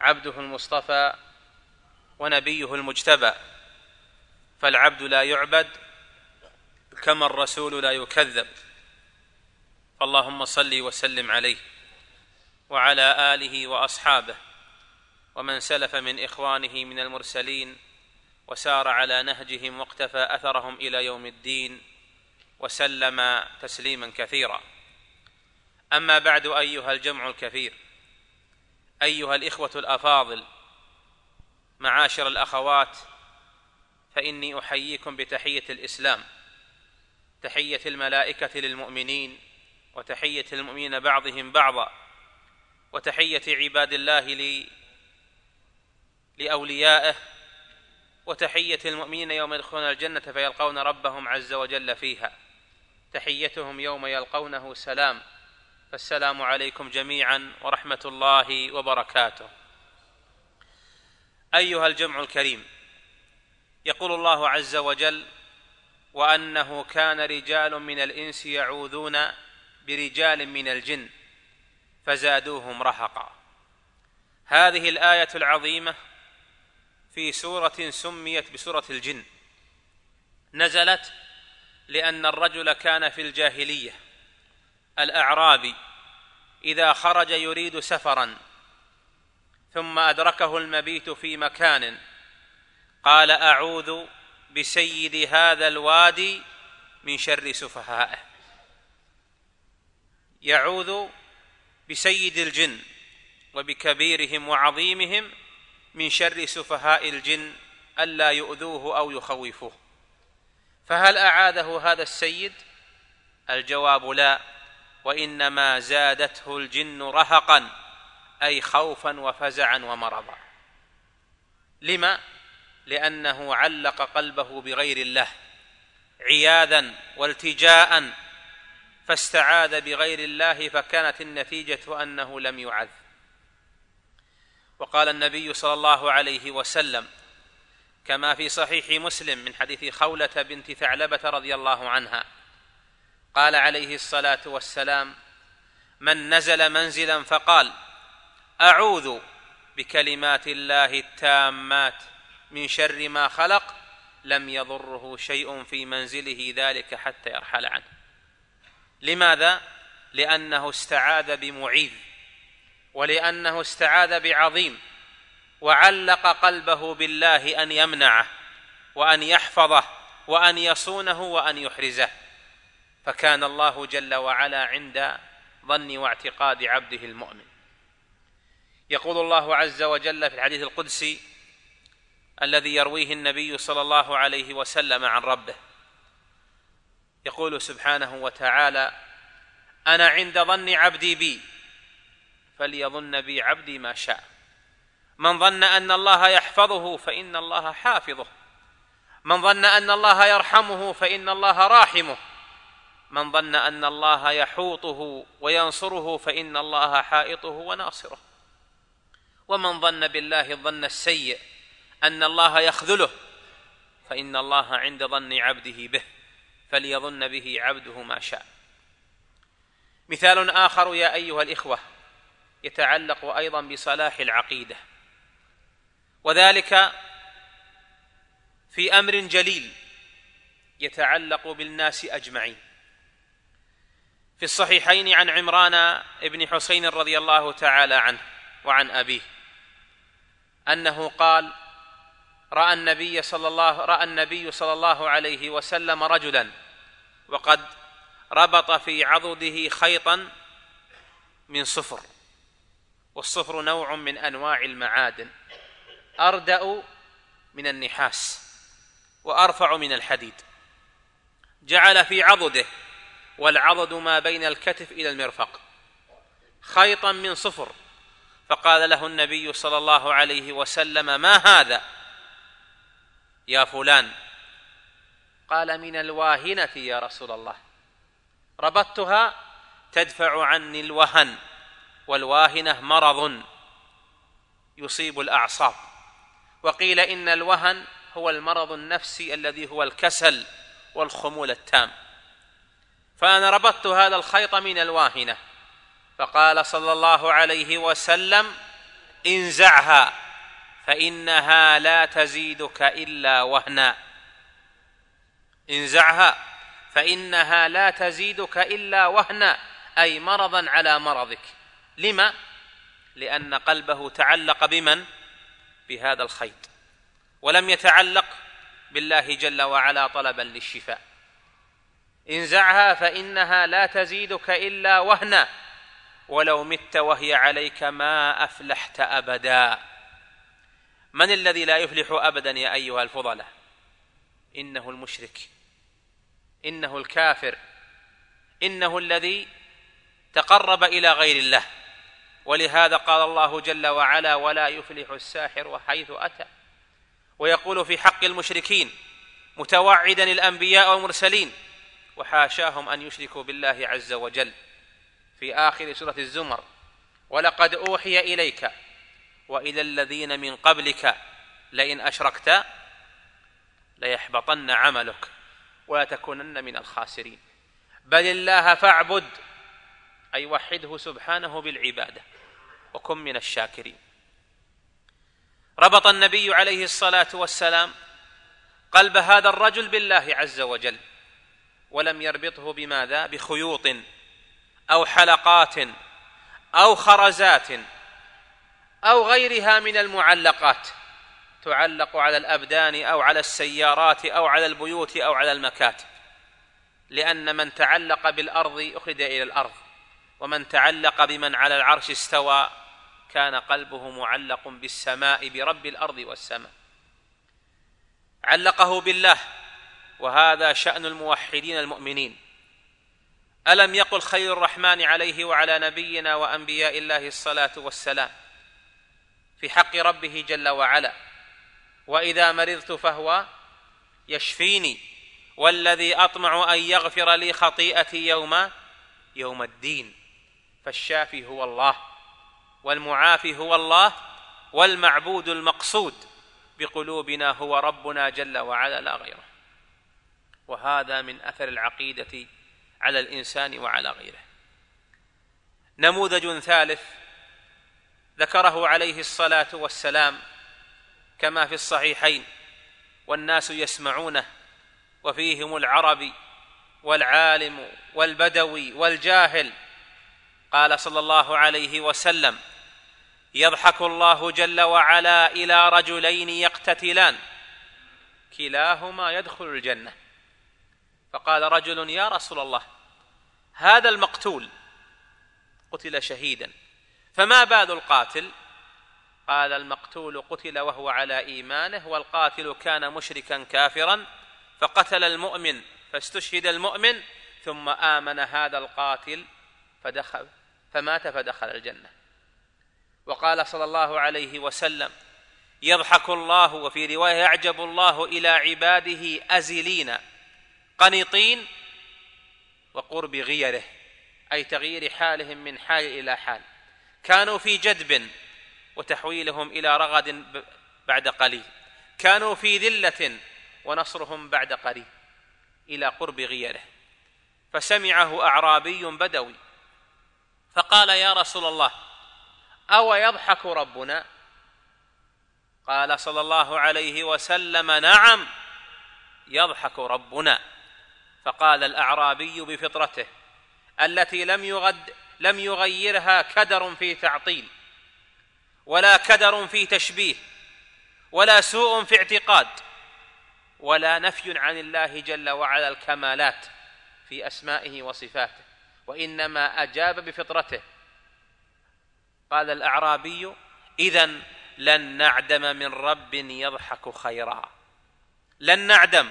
عبده المصطفى ونبيه المجتبى فالعبد لا يعبد كما الرسول لا يكذب. فاللهم صل وسلم عليه وعلى آله وأصحابه ومن سلف من إخوانه من المرسلين وسار على نهجهم واقتفى أثرهم إلى يوم الدين وسلم تسليما كثيرا. أما بعد أيها الجمع الكثير أيها الإخوة الأفاضل معاشر الأخوات فإني أحييكم بتحية الإسلام تحية الملائكة للمؤمنين وتحية المؤمنين بعضهم بعضا وتحية عباد الله لي لأوليائه وتحية المؤمنين يوم يدخلون الجنة فيلقون ربهم عز وجل فيها تحيتهم يوم يلقونه سلام. فالسلام عليكم جميعا ورحمة الله وبركاته. أيها الجمع الكريم يقول الله عز وجل وأنه كان رجال من الإنس يعوذون برجال من الجن فزادوهم رهقا. هذه الآية العظيمة في سورة سميت بسورة الجن. نزلت لأن الرجل كان في الجاهلية. الأعرابي إذا خرج يريد سفرا ثم أدركه المبيت في مكان قال أعوذ بسيد هذا الوادي من شر سفهائه. يعوذ بسيد الجن وبكبيرهم وعظيمهم من شر سفهاء الجن ألا يؤذوه أو يخوفوه. فهل اعاذه هذا السيد؟ الجواب لا. وإنما زادته الجن رهقا أي خوفا وفزعا ومرضا. لما؟ لأنه علق قلبه بغير الله عياذا والتجاء فاستعاذ بغير الله فكانت النتيجة أنه لم يعذ وقال النبي صلى الله عليه وسلم كما في صحيح مسلم من حديث خولة بنت ثعلبة رضي الله عنها قال عليه الصلاة والسلام من نزل منزلا فقال أعوذ بكلمات الله التامات من شر ما خلق لم يضره شيء في منزله ذلك حتى يرحل عنه. لماذا؟ لأنه استعاذ بمعيذ ولأنه استعاذ بعظيم وعلق قلبه بالله أن يمنعه وأن يحفظه وأن يصونه وأن يحرزه. فكان الله جل وعلا عند ظن واعتقاد عبده المؤمن. يقول الله عز وجل في الحديث القدسي الذي يرويه النبي صلى الله عليه وسلم عن ربه. يقول سبحانه وتعالى أنا عند ظن عبدي بي فليظن بي عبدي ما شاء. من ظن أن الله يحفظه فإن الله حافظه. من ظن أن الله يرحمه فإن الله راحمه. من ظن أن الله يحوطه وينصره فإن الله حائطه وناصره. ومن ظن بالله الظن السيء أن الله يخذله فإن الله عند ظن عبده به فليظن به عبده ما شاء. مثال آخر يا أيها الإخوة يتعلق أيضا بصلاح العقيدة. وذلك في أمر جليل يتعلق بالناس أجمعين. في الصحيحين عن عمران بن حسين رضي الله تعالى عنه وعن أبيه أنه قال رأى النبي صلى الله رأى النبي صلى الله عليه وسلم رجلا وقد ربط في عضده خيطا من صفر والصفر نوع من أنواع المعادن أردأ من النحاس وأرفع من الحديد جعل في عضده والعضد ما بين الكتف إلى المرفق. خيطا من صفر. فقال له النبي صلى الله عليه وسلم ما هذا؟ يا فلان. قال من الواهنة يا رسول الله. ربطتها تدفع عني الوهن والواهنة مرض يصيب الأعصاب. وقيل إن الوهن هو المرض النفسي الذي هو الكسل والخمول التام. فأنا ربطت هذا الخيط من الواهنة. فقال صلى الله عليه وسلم انزعها فإنها لا تزيدك إلا وهنا. انزعها فإنها لا تزيدك إلا وهنا أي مرضا على مرضك. لما؟ لأن قلبه تعلق بمن؟ بهذا الخيط. ولم يتعلق بالله جل وعلا طلبا للشفاء. انزعها فإنها لا تزيدك إلا وهنا ولو مت وهي عليك ما أفلحت أبدا. من الذي لا يفلح أبدا يا أيها الفضلة؟ إنه المشرك إنه الكافر إنه الذي تقرب إلى غير الله. ولهذا قال الله جل وعلا ولا يفلح الساحر حيث أتى ويقول في حق المشركين متوعدا الأنبياء والمرسلين وحاشاهم أن يشركوا بالله عز وجل. في آخر سورة الزمر ولقد أوحي إليك وإلى الذين من قبلك لئن أشركت ليحبطن عملك ولا تكونن من الخاسرين. بل الله فاعبد أي وحده سبحانه بالعبادة وكن من الشاكرين. ربط النبي عليه الصلاة والسلام قلب هذا الرجل بالله عز وجل. ولم يربطه بماذا؟ بخيوط أو حلقات أو خرزات أو غيرها من المعلقات تعلق على الأبدان أو على السيارات أو على البيوت أو على المكاتب لأن من تعلق بالأرض أخرج إلى الأرض ومن تعلق بمن على العرش استوى كان قلبه معلق بالسماء برب الأرض والسماء. علقه بالله وهذا شأن الموحدين المؤمنين. ألم يقل خير الرحمن عليه وعلى نبينا وأنبياء الله الصلاة والسلام؟ في حق ربه جل وعلا. وإذا مرضت فهو يشفيني. والذي أطمع أن يغفر لي خطيئتي يوم يوم الدين. فالشافي هو الله والمعافي هو الله والمعبود المقصود. بقلوبنا هو ربنا جل وعلا لا غيره. وهذا من أثر العقيدة على الإنسان وعلى غيره. نموذج ثالث ذكره عليه الصلاة والسلام كما في الصحيحين والناس يسمعونه وفيهم العربي والعالم والبدوي والجاهل. قال صلى الله عليه وسلم يضحك الله جل وعلا إلى رجلين يقتتلان. كلاهما يدخل الجنة. فقال رجل يا رسول الله هذا المقتول. قتل شهيدا. فما بال القاتل؟ قال المقتول قتل وهو على إيمانه والقاتل كان مشركا كافرا فقتل المؤمن فاستشهد المؤمن ثم آمن هذا القاتل فدخل فمات فدخل الجنة. وقال صلى الله عليه وسلم يضحك الله وفي رواية يعجب الله إلى عباده أزلين. قنطين وقرب غيره أي تغيير حالهم من حال إلى حال. كانوا في جدب وتحويلهم إلى رغد بعد قليل. كانوا في ذلة ونصرهم بعد قليل إلى قرب غيره. فسمعه أعرابي بدوي فقال يا رسول الله أو يضحك ربنا؟ قال صلى الله عليه وسلم نعم يضحك ربنا. فقال الأعرابي بفطرته التي لم يغد لم يغيرها كدر في تعطيل ولا كدر في تشبيه ولا سوء في اعتقاد ولا نفي عن الله جل وعلا الكمالات في أسمائه وصفاته وإنما أجاب بفطرته. قال الأعرابي اذا لن نعدم من رب يضحك خيرا. لن نعدم.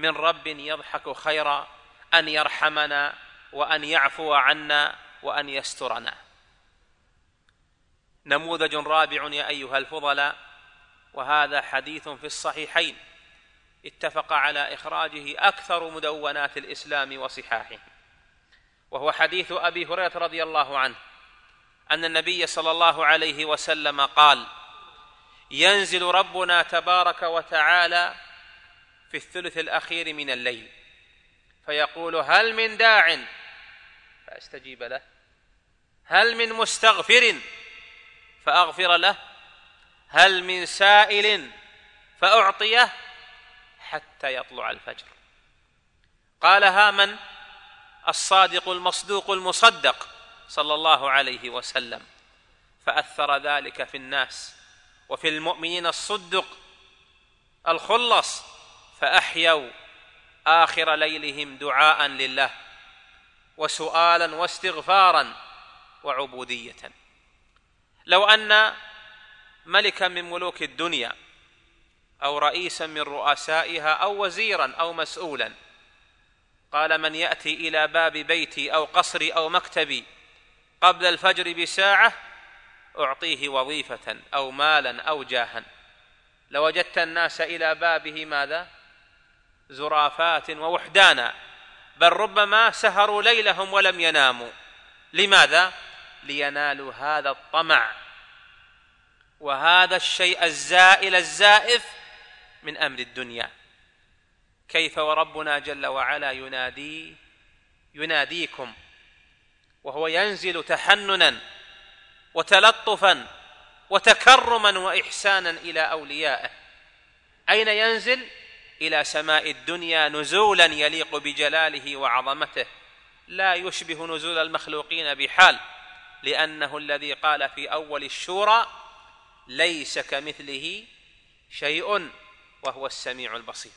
من رب يضحك خيرا أن يرحمنا وأن يعفو عنا وأن يسترنا. نموذج رابع يا أيها الفضلاء وهذا حديث في الصحيحين. اتفق على إخراجه أكثر مدونات الإسلام وصحاحه. وهو حديث أبي هريرة رضي الله عنه أن النبي صلى الله عليه وسلم قال ينزل ربنا تبارك وتعالى في الثلث الأخير من الليل. فيقول هل من داع؟ فأستجيب له. هل من مستغفر؟ فأغفر له. هل من سائل؟ فأعطيه حتى يطلع الفجر. قالها من؟ الصادق المصدوق المصدق صلى الله عليه وسلم. فأثر ذلك في الناس. وفي المؤمنين الصدق الخلص. فأحيوا آخر ليلهم دعاء لله وسؤالا واستغفارا وعبودية. لو أن ملكا من ملوك الدنيا أو رئيسا من رؤسائها أو وزيرا أو مسؤولا قال من يأتي إلى باب بيتي أو قصري أو مكتبي قبل الفجر بساعة أعطيه وظيفة أو مالا أو جاها. لوجدت الناس إلى بابه ماذا؟ زرافات ووحدانا بل ربما سهروا ليلهم ولم يناموا. لماذا؟ لينالوا هذا الطمع. وهذا الشيء الزائل الزائف من أمر الدنيا. كيف وربنا جل وعلا ينادي يناديكم وهو ينزل تحننا وتلطفا وتكرما وإحسانا إلى أوليائه. أين ينزل؟ إلى سماء الدنيا نزولا يليق بجلاله وعظمته. لا يشبه نزول المخلوقين بحال لأنه الذي قال في أول الشورى ليس كمثله شيء وهو السميع البصير.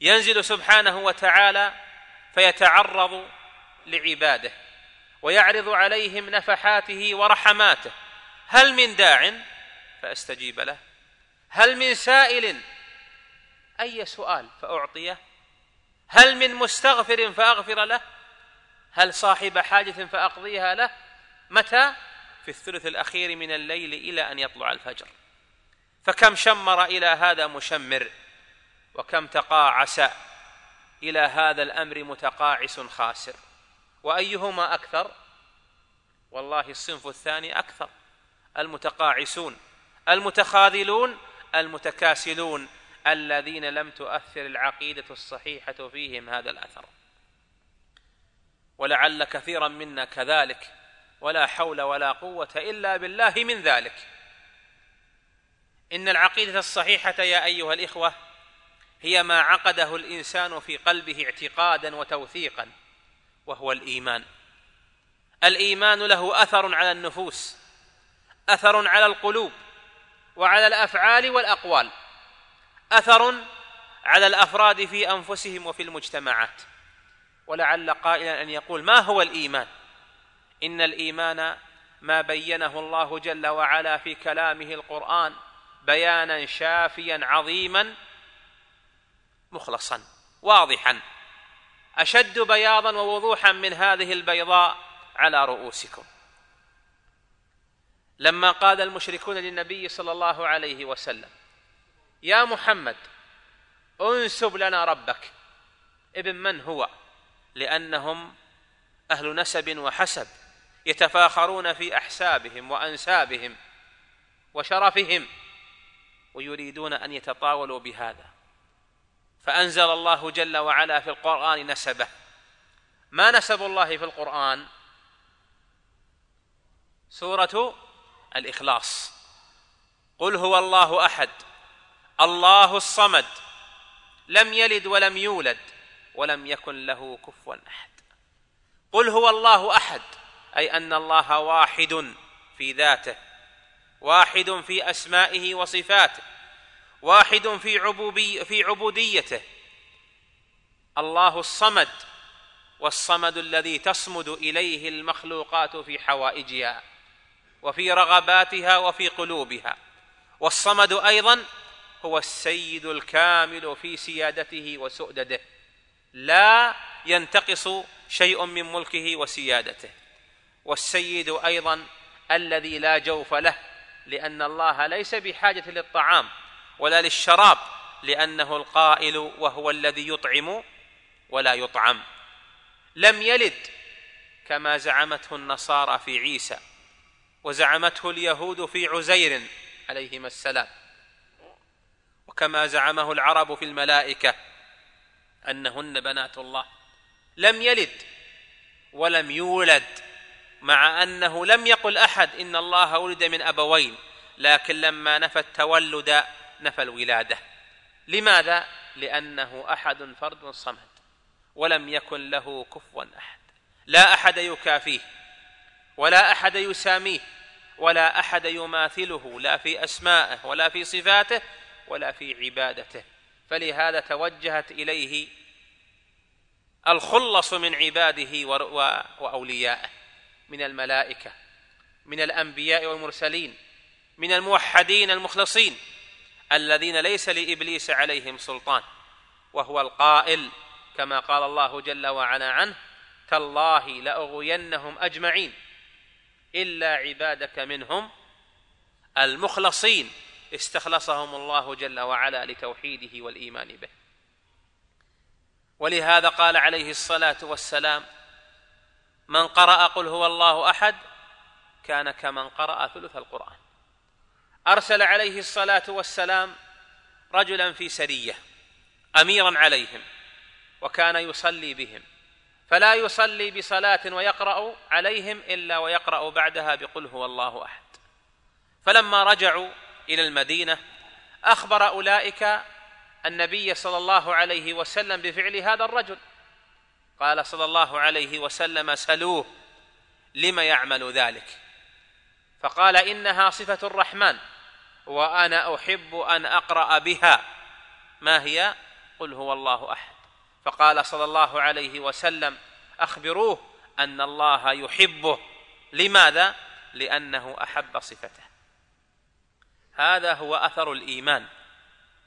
ينزل سبحانه وتعالى فيتعرض لعباده ويعرض عليهم نفحاته ورحماته. هل من داع؟ فأستجيب له. هل من سائل؟ أي سؤال فأعطيه؟ هل من مستغفر فأغفر له؟ هل صاحب حاجة فأقضيها له؟ متى؟ في الثلث الأخير من الليل إلى أن يطلع الفجر. فكم شمر إلى هذا مشمر وكم تقاعس إلى هذا الأمر متقاعس خاسر. وأيهما أكثر؟ والله الصنف الثاني أكثر. المتقاعسون المتخاذلون المتكاسلون. الذين لم تؤثر العقيدة الصحيحة فيهم هذا الأثر. ولعل كثيرا منا كذلك ولا حول ولا قوة إلا بالله من ذلك. إن العقيدة الصحيحة يا أيها الإخوة هي ما عقده الإنسان في قلبه اعتقادا وتوثيقا وهو الإيمان. الإيمان له أثر على النفوس أثر على القلوب وعلى الأفعال والأقوال. أثر على الأفراد في أنفسهم وفي المجتمعات. ولعل قائلا أن يقول ما هو الإيمان؟ إن الإيمان ما بينه الله جل وعلا في كلامه القرآن بيانا شافيا عظيما مخلصا واضحا. أشد بياضا ووضوحا من هذه البيضاء على رؤوسكم. لما قال المشركون للنبي صلى الله عليه وسلم يا محمد انسب لنا ربك. ابن من هو؟ لأنهم أهل نسب وحسب يتفاخرون في أحسابهم وأنسابهم وشرفهم ويريدون أن يتطاولوا بهذا. فأنزل الله جل وعلا في القرآن نسبه. ما نسب الله في القرآن؟ سورة الإخلاص. قل هو الله أحد. الله الصمد. لم يلد ولم يولد ولم يكن له كفوا أحد. قل هو الله أحد أي أن الله واحد في ذاته واحد في أسمائه وصفاته واحد في عبوبي في عبوديته. الله الصمد والصمد الذي تصمد إليه المخلوقات في حوائجها وفي رغباتها وفي قلوبها. والصمد أيضا هو السيد الكامل في سيادته وسؤدده. لا ينتقص شيء من ملكه وسيادته. والسيد أيضا الذي لا جوف له لأن الله ليس بحاجة للطعام ولا للشراب لأنه القائل وهو الذي يطعم ولا يطعم. لم يلد كما زعمته النصارى في عيسى وزعمته اليهود في عزير عليهما السلام. وكما زعمه العرب في الملائكة أنهن بنات الله. لم يلد ولم يولد مع أنه لم يقل أحد إن الله ولد من أبوين لكن لما نفى التولد نفى الولادة. لماذا؟ لأنه أحد فرد صمد ولم يكن له كفوا أحد. لا أحد يكافيه ولا أحد يساميه ولا أحد يماثله لا في أسمائه ولا في صفاته ولا في عبادته. فلهذا توجهت إليه الخلص من عباده وأوليائه من الملائكة من الأنبياء والمرسلين من الموحدين المخلصين الذين ليس لإبليس عليهم سلطان وهو القائل كما قال الله جل وعلا عنه تالله لأغوينهم أجمعين إلا عبادك منهم المخلصين استخلصهم الله جل وعلا لتوحيده والإيمان به. ولهذا قال عليه الصلاة والسلام من قرأ قل هو الله أحد كان كمن قرأ ثلث القرآن. أرسل عليه الصلاة والسلام رجلا في سرية أميرا عليهم وكان يصلي بهم فلا يصلي بصلاة ويقرأ عليهم إلا ويقرأ بعدها بقل هو الله أحد. فلما رجعوا إلى المدينة أخبر أولئك النبي صلى الله عليه وسلم بفعل هذا الرجل. قال صلى الله عليه وسلم سلوه لم يعمل ذلك؟ فقال إنها صفة الرحمن وأنا أحب أن أقرأ بها. ما هي؟ قل هو الله أحد. فقال صلى الله عليه وسلم أخبروه أن الله يحبه. لماذا؟ لأنه أحب صفته. هذا هو أثر الإيمان.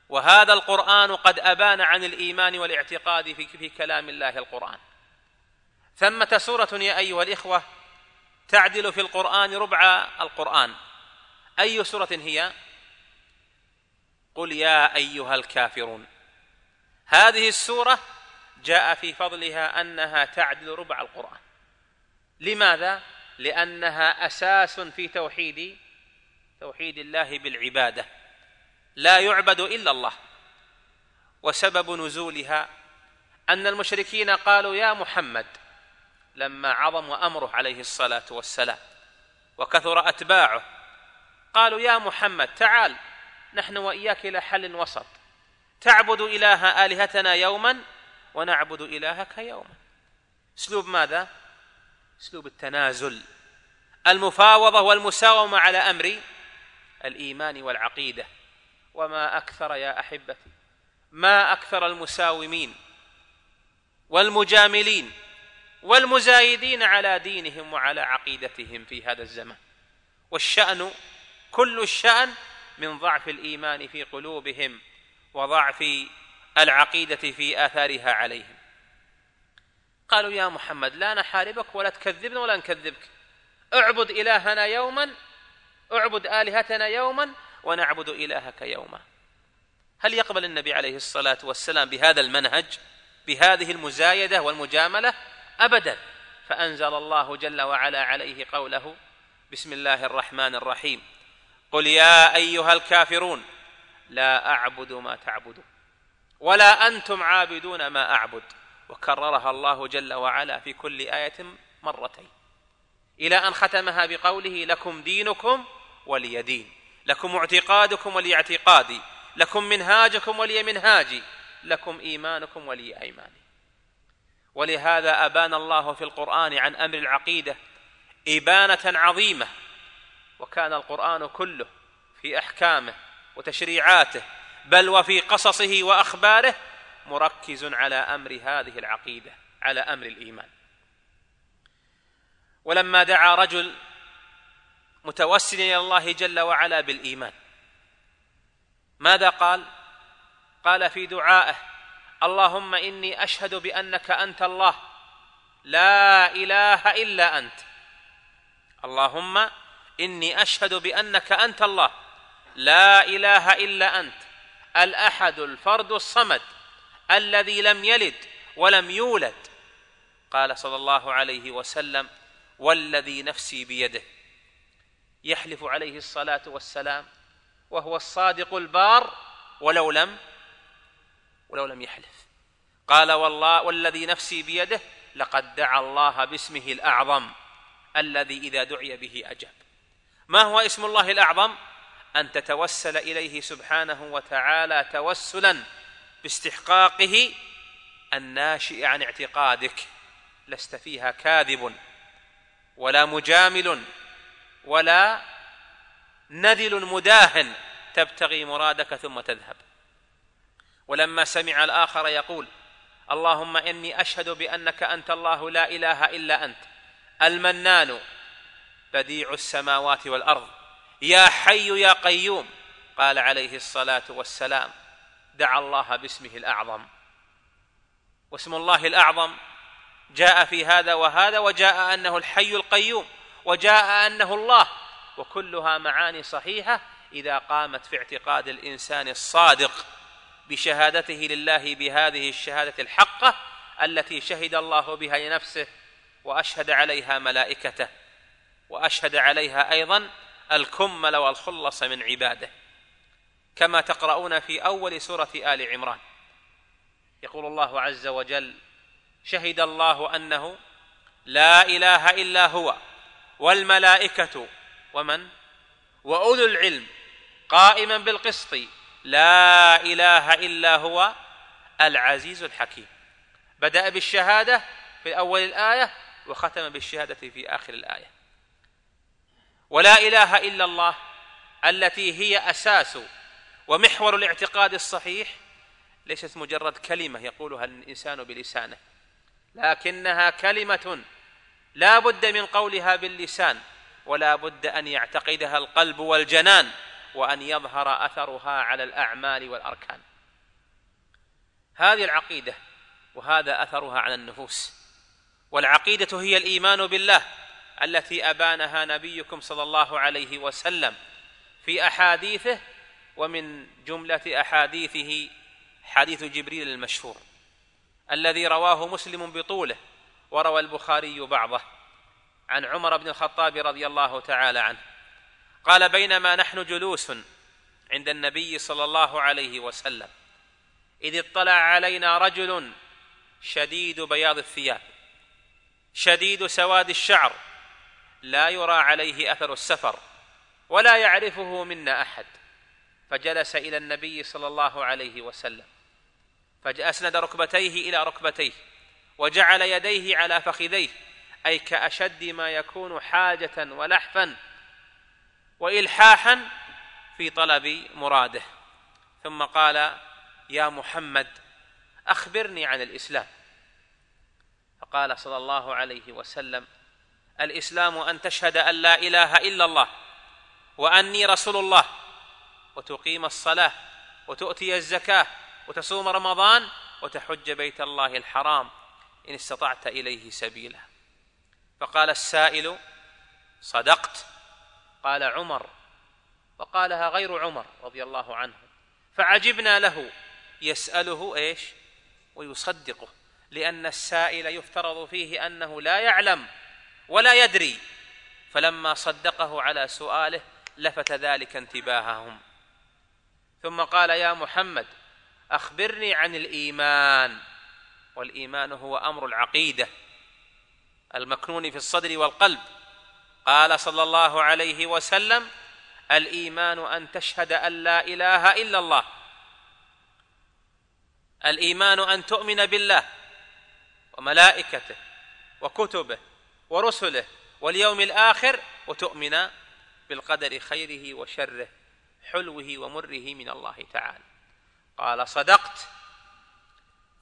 وهذا القرآن قد أبان عن الإيمان والاعتقاد في, في كلام الله القرآن. ثمة سورة يا أيها الإخوة تعدل في القرآن ربع القرآن. أي سورة هي؟ قل يا أيها الكافرون. هذه السورة جاء في فضلها أنها تعدل ربع القرآن. لماذا؟ لأنها أساس في توحيد توحيد الله بالعبادة. لا يعبد إلا الله. وسبب نزولها أن المشركين قالوا يا محمد لما عظم أمره عليه الصلاة والسلام وكثر أتباعه قالوا يا محمد تعال نحن وإياك إلى حل وسط. تعبد إله آلهتنا يوما ونعبد إلهك يوما. أسلوب ماذا؟ أسلوب التنازل. المفاوضة والمساومة على أمر الإيمان والعقيدة. وما أكثر يا أحبتي ما أكثر المساومين والمجاملين والمزايدين على دينهم وعلى عقيدتهم في هذا الزمان. والشأن كل الشأن من ضعف الإيمان في قلوبهم وضعف العقيدة في آثارها عليهم. قالوا يا محمد لا نحاربك ولا تكذبنا ولا نكذبك. اعبد إلهنا يوما اعبد آلهتنا يوما ونعبد إلهك يوما. هل يقبل النبي عليه الصلاة والسلام بهذا المنهج بهذه المزايدة والمجاملة؟ ابدا. فأنزل الله جل وعلا عليه قوله بسم الله الرحمن الرحيم. قل يا أيها الكافرون لا أعبد ما تعبدون ولا أنتم عابدون ما أعبد. وكررها الله جل وعلا في كل آية مرتين. إلى أن ختمها بقوله لكم دينكم ولي دين لكم اعتقادكم ولي اعتقادي لكم منهاجكم ولي منهاجي لكم إيمانكم ولي ايماني ولهذا أبان الله في القرآن عن أمر العقيدة إبانة عظيمة. وكان القرآن كله في أحكامه وتشريعاته بل وفي قصصه وأخباره مركز على أمر هذه العقيدة على أمر الإيمان. ولما دعا رجل متوسلا إلى الله جل وعلا بالإيمان. ماذا قال؟ قال في دعائه اللهم إني أشهد بأنك أنت الله لا إله إلا أنت. اللهم إني أشهد بأنك أنت الله لا إله إلا أنت الأحد الفرد الصمد الذي لم يلد ولم يولد. قال صلى الله عليه وسلم والذي نفسي بيده. يحلف عليه الصلاة والسلام وهو الصادق البار ولو لم ولو لم يحلف. قال والله والذي نفسي بيده لقد دعا الله باسمه الأعظم الذي إذا دعي به أجاب. ما هو اسم الله الأعظم؟ أن تتوسل إليه سبحانه وتعالى توسلا باستحقاقه الناشئ عن اعتقادك لست فيها كاذب ولا مجامل ولا نذل مداهن تبتغي مرادك ثم تذهب. ولما سمع الآخر يقول اللهم إني أشهد بأنك أنت الله لا إله إلا أنت المنان بديع السماوات والأرض يا حي يا قيوم قال عليه الصلاة والسلام دعا الله باسمه الأعظم. واسم الله الأعظم جاء في هذا وهذا وجاء أنه الحي القيوم. وجاء أنه الله وكلها معاني صحيحة إذا قامت في اعتقاد الإنسان الصادق بشهادته لله بهذه الشهادة الحقة التي شهد الله بها لنفسه وأشهد عليها ملائكته وأشهد عليها أيضا الكمل والخلص من عباده. كما تقرؤون في أول سورة آل عمران. يقول الله عز وجل شهد الله أنه لا إله إلا هو والملائكة. ومن؟ وأولو العلم. قائما بالقسط. لا إله إلا هو العزيز الحكيم. بدأ بالشهادة في أول الآية وختم بالشهادة في آخر الآية. ولا إله إلا الله التي هي أساس ومحور الاعتقاد الصحيح. ليست مجرد كلمة يقولها الإنسان بلسانه لكنها كلمة لا بد من قولها باللسان ولا بد أن يعتقدها القلب والجنان وأن يظهر أثرها على الأعمال والأركان. هذه العقيدة وهذا أثرها على النفوس. والعقيدة هي الإيمان بالله التي أبانها نبيكم صلى الله عليه وسلم في أحاديثه ومن جملة أحاديثه حديث جبريل المشهور الذي رواه مسلم بطوله. وروى البخاري بعضه. عن عمر بن الخطاب رضي الله تعالى عنه. قال بينما نحن جلوس عند النبي صلى الله عليه وسلم إذ اطلع علينا رجل شديد بياض الثياب شديد سواد الشعر لا يرى عليه أثر السفر ولا يعرفه منا أحد. فجلس إلى النبي صلى الله عليه وسلم فأسند ركبتيه إلى ركبتيه وجعل يديه على فخذيه أي كأشد ما يكون حاجة ولحفا والحاحا في طلب مراده. ثم قال يا محمد أخبرني عن الإسلام. فقال صلى الله عليه وسلم الإسلام أن تشهد أن لا إله إلا الله وأني رسول الله وتقيم الصلاة وتؤتي الزكاة وتصوم رمضان وتحج بيت الله الحرام إن استطعت إليه سبيلا. فقال السائل صدقت. قال عمر وقالها غير عمر رضي الله عنه. فعجبنا له يسأله إيش؟ ويصدقه لأن السائل يفترض فيه أنه لا يعلم ولا يدري. فلما صدقه على سؤاله لفت ذلك انتباههم. ثم قال يا محمد أخبرني عن الإيمان. والإيمان هو أمر العقيدة المكنون في الصدر والقلب. قال صلى الله عليه وسلم الإيمان أن تشهد أن لا إله إلا الله. الإيمان أن تؤمن بالله وملائكته وكتبه ورسله واليوم الآخر وتؤمن بالقدر خيره وشره حلوة ومره من الله تعالى. قال صدقت.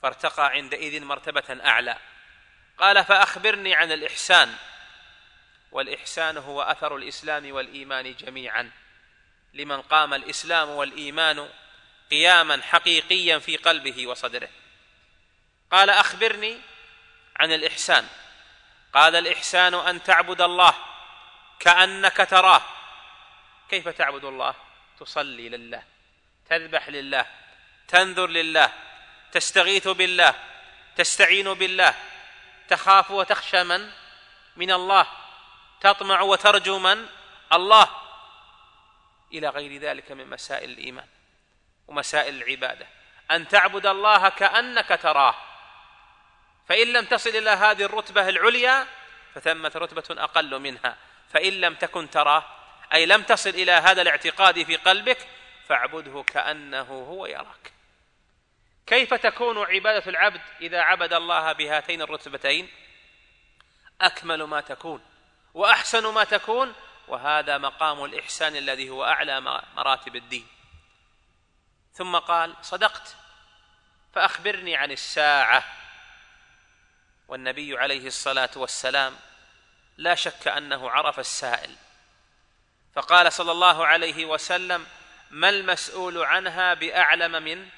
فارتقى عندئذ مرتبة أعلى. قال فأخبرني عن الإحسان. والإحسان هو أثر الإسلام والإيمان جميعا. لمن قام الإسلام والإيمان قياما حقيقيا في قلبه وصدره. قال أخبرني عن الإحسان. قال الإحسان أن تعبد الله كأنك تراه. كيف تعبد الله؟ تصلي لله تذبح لله تنذر لله تستغيث بالله تستعين بالله تخاف وتخشى من؟ من الله. تطمع وترجو من؟ الله. إلى غير ذلك من مسائل الإيمان ومسائل العبادة. أن تعبد الله كأنك تراه. فإن لم تصل إلى هذه الرتبة العليا فثمة رتبة أقل منها. فإن لم تكن تراه أي لم تصل إلى هذا الاعتقاد في قلبك فاعبده كأنه هو يراك. كيف تكون عبادة العبد إذا عبد الله بهاتين الرتبتين؟ أكمل ما تكون وأحسن ما تكون وهذا مقام الإحسان الذي هو أعلى مراتب الدين. ثم قال صدقت فأخبرني عن الساعة. والنبي عليه الصلاة والسلام لا شك أنه عرف السائل. فقال صلى الله عليه وسلم ما المسؤول عنها بأعلم من؟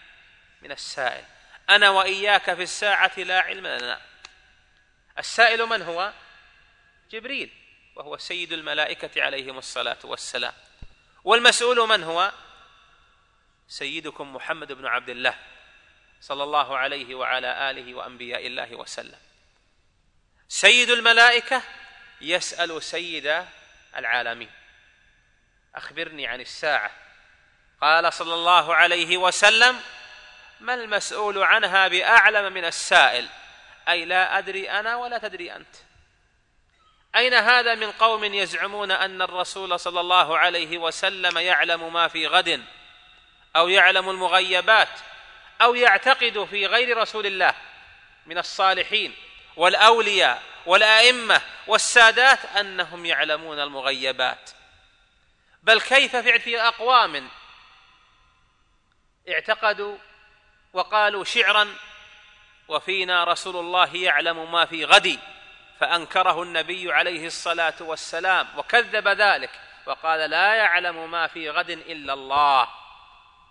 من السائل. أنا وإياك في الساعة لا علم لنا. السائل من هو؟ جبريل وهو سيد الملائكة عليهم الصلاة والسلام. والمسؤول من هو؟ سيدكم محمد بن عبد الله صلى الله عليه وعلى آله وأنبياء الله وسلم. سيد الملائكة يسأل سيد العالمين. أخبرني عن الساعة. قال صلى الله عليه وسلم ما المسؤول عنها بأعلم من السائل؟ أي لا أدري أنا ولا تدري أنت. أين هذا من قوم يزعمون أن الرسول صلى الله عليه وسلم يعلم ما في غد أو يعلم المغيبات أو يعتقد في غير رسول الله من الصالحين والأولياء والأئمة والسادات أنهم يعلمون المغيبات. بل كيف في أقوام اعتقدوا وقالوا شعرا وفينا رسول الله يعلم ما في غد فأنكره النبي عليه الصلاة والسلام وكذب ذلك وقال لا يعلم ما في غد إلا الله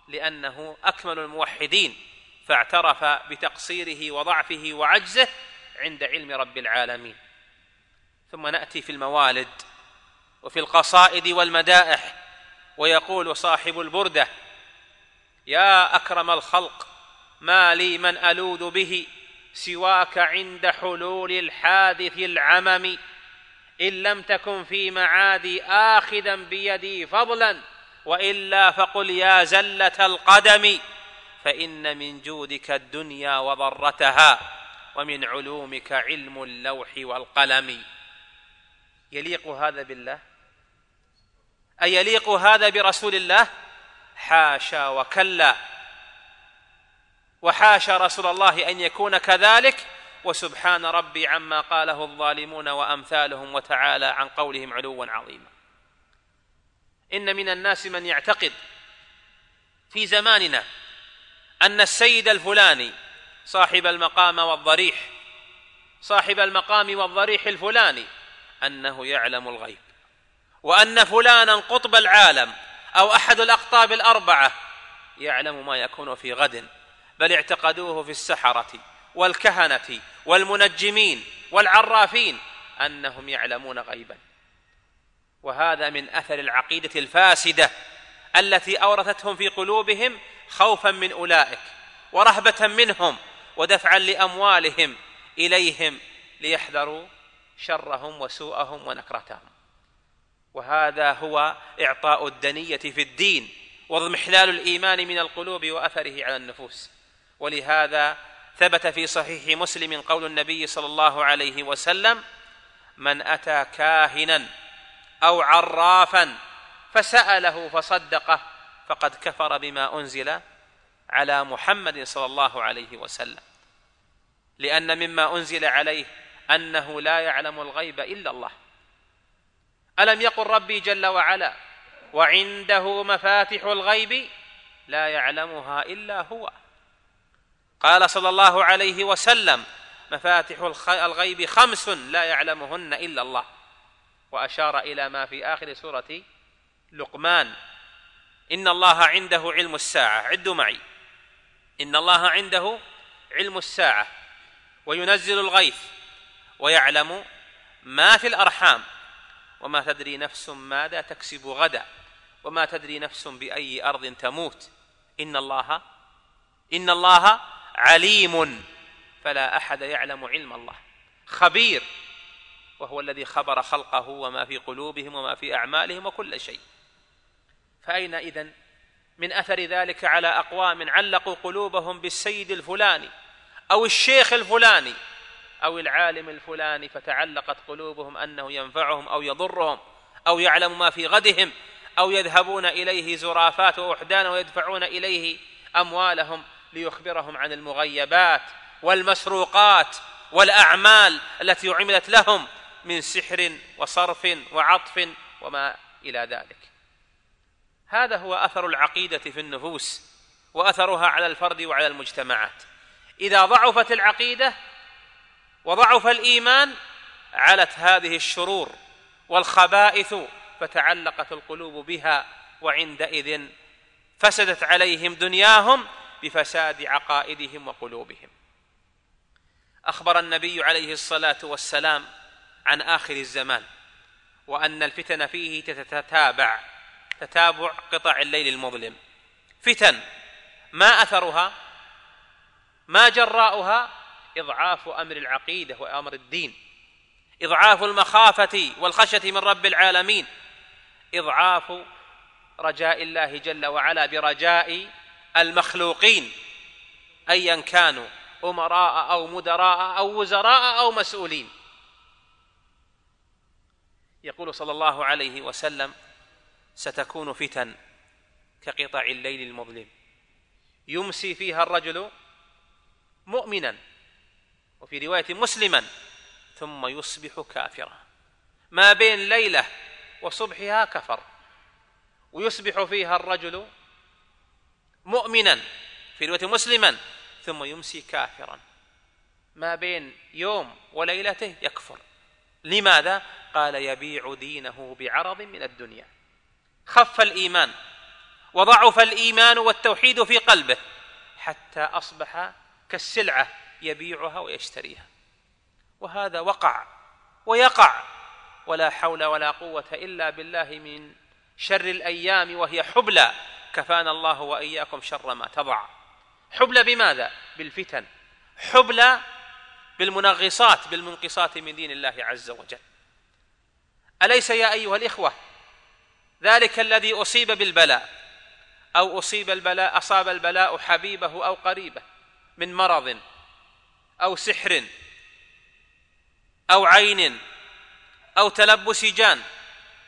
لأنه أكمل الموحدين فاعترف بتقصيره وضعفه وعجزه عند علم رب العالمين. ثم نأتي في الموالد وفي القصائد والمدائح ويقول صاحب البردة يا أكرم الخلق ما لي من ألوذ به سواك عند حلول الحادث العمم. إن لم تكن في معادي آخذا بيدي فضلا وإلا فقل يا زلة القدم. فإن من جودك الدنيا وضرتها ومن علومك علم اللوح والقلم. يليق هذا بالله؟ أيليق هذا برسول الله؟ حاشا وكلا. وحاشا رسول الله أن يكون كذلك وسبحان ربي عما قاله الظالمون وأمثالهم وتعالى عن قولهم علوا عظيما. إن من الناس من يعتقد في زماننا أن السيد الفلاني صاحب المقام والضريح صاحب المقام والضريح الفلاني أنه يعلم الغيب وأن فلانا قطب العالم أو أحد الأقطاب الأربعة يعلم ما يكون في غد. بل اعتقدوه في السحرة والكهنة والمنجمين والعرافين أنهم يعلمون غيبا. وهذا من أثر العقيدة الفاسدة التي أورثتهم في قلوبهم خوفا من أولئك ورهبة منهم ودفعا لأموالهم إليهم ليحذروا شرهم وسوءهم ونكرتهم. وهذا هو إعطاء الدنية في الدين واضمحلال الإيمان من القلوب وأثره على النفوس. ولهذا ثبت في صحيح مسلم قول النبي صلى الله عليه وسلم من أتى كاهنا أو عرافا فسأله فصدقه فقد كفر بما أنزل على محمد صلى الله عليه وسلم. لأن مما أنزل عليه أنه لا يعلم الغيب إلا الله. ألم يقل ربي جل وعلا وعنده مفاتح الغيب لا يعلمها إلا هو. قال صلى الله عليه وسلم مفاتح الغيب خمس لا يعلمهن إلا الله. وأشار إلى ما في آخر سورة لقمان إن الله عنده علم الساعة. عدوا معي. إن الله عنده علم الساعة. وينزل الغيث. ويعلم ما في الأرحام. وما تدري نفس ماذا تكسب غدا. وما تدري نفس بأي أرض تموت. إن الله إن الله عليم فلا أحد يعلم علم الله. خبير وهو الذي خبر خلقه وما في قلوبهم وما في أعمالهم وكل شيء. فأين إذن؟ من أثر ذلك على أقوام علقوا قلوبهم بالسيد الفلاني أو الشيخ الفلاني أو العالم الفلاني فتعلقت قلوبهم أنه ينفعهم أو يضرهم أو يعلم ما في غدهم أو يذهبون إليه زرافات ووحدانا ويدفعون إليه أموالهم. ليخبرهم عن المغيبات والمسروقات والأعمال التي عملت لهم من سحر وصرف وعطف وما إلى ذلك. هذا هو أثر العقيدة في النفوس وأثرها على الفرد وعلى المجتمعات. إذا ضعفت العقيدة وضعف الإيمان علت هذه الشرور والخبائث فتعلقت القلوب بها وعندئذ فسدت عليهم دنياهم بفساد عقائدهم وقلوبهم. أخبر النبي عليه الصلاة والسلام عن آخر الزمان وأن الفتن فيه تتتابع تتابع قطع الليل المظلم. فتن ما أثرها ما جراؤها إضعاف أمر العقيدة وأمر الدين. إضعاف المخافة والخشية من رب العالمين. إضعاف رجاء الله جل وعلا برجاء المخلوقين ايا كانوا أمراء أو مدراء أو وزراء أو مسؤولين. يقول صلى الله عليه وسلم ستكون فتن كقطع الليل المظلم. يمسي فيها الرجل مؤمنا وفي رواية مسلما ثم يصبح كافرا. ما بين ليلة وصبحها كفر ويصبح فيها الرجل مؤمنا في رواية مسلما ثم يمسي كافرا. ما بين يوم وليلته يكفر. لماذا؟ قال يبيع دينه بعرض من الدنيا. خف الإيمان وضعف الإيمان والتوحيد في قلبه حتى أصبح كالسلعة يبيعها ويشتريها. وهذا وقع ويقع ولا حول ولا قوة إلا بالله من شر الأيام وهي حبلى. كفانا الله وإياكم شر ما تضع. حبلى بماذا؟ بالفتن. حبلى بالمنغصات بالمنقصات من دين الله عز وجل. أليس يا أيها الإخوة؟ ذلك الذي أصيب بالبلاء أو أصيب البلاء أصاب البلاء حبيبه أو قريبه من مرض أو سحر أو عين أو تلبس جان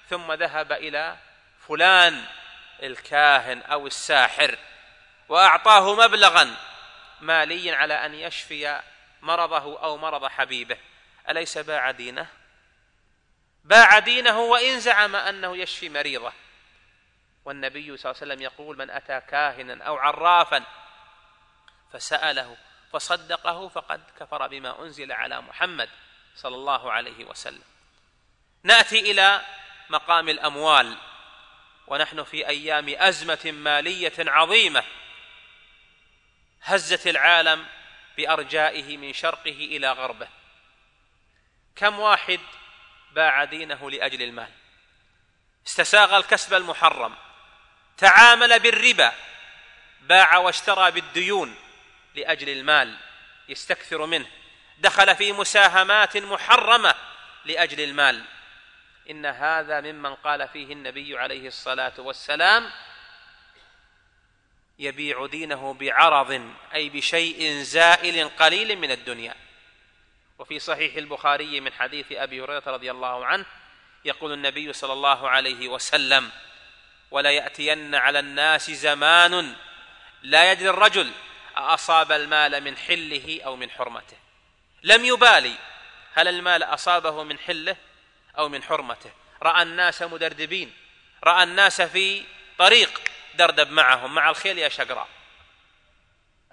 ثم ذهب إلى فلان. الكاهن أو الساحر وأعطاه مبلغا ماليا على أن يشفي مرضه أو مرض حبيبه. أليس باع دينه؟ باع دينه وإن زعم أنه يشفي مريضه. والنبي صلى الله عليه وسلم يقول من أتى كاهنا أو عرافا فسأله فصدقه فقد كفر بما أنزل على محمد صلى الله عليه وسلم. نأتي إلى مقام الأموال. ونحن في أيام أزمة مالية عظيمة هزت العالم بأرجائه من شرقه إلى غربه. كم واحد باع دينه لأجل المال؟ استساغ الكسب المحرم تعامل بالربا باع واشترى بالديون لأجل المال يستكثر منه دخل في مساهمات محرمة لأجل المال. إن هذا ممن قال فيه النبي عليه الصلاة والسلام يبيع دينه بعرض أي بشيء زائل قليل من الدنيا. وفي صحيح البخاري من حديث أبي هريرة رضي الله عنه يقول النبي صلى الله عليه وسلم ولا يأتين على الناس زمان لا يدري الرجل اصاب المال من حله أو من حرمته. لم يبالي هل المال أصابه من حله؟ أو من حرمته. رأى الناس مدردبين رأى الناس في طريق دردب معهم مع الخيل يا شقراء.